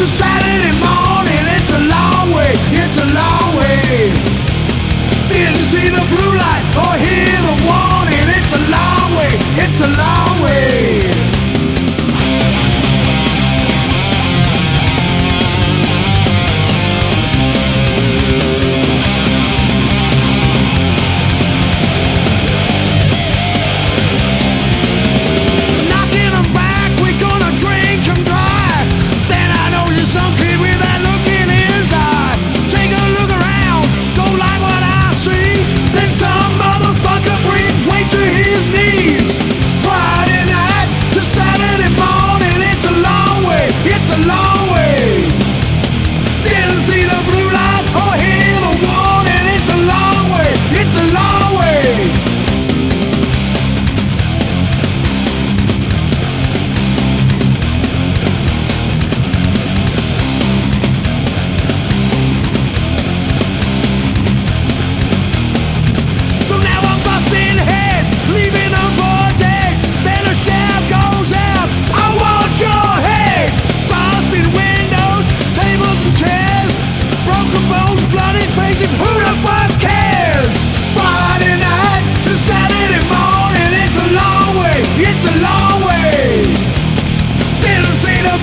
It's a Saturday morning. It's a long way, it's a long way. Didn't see the blue light or hear the warning. It's a long way, it's a long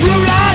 blue light.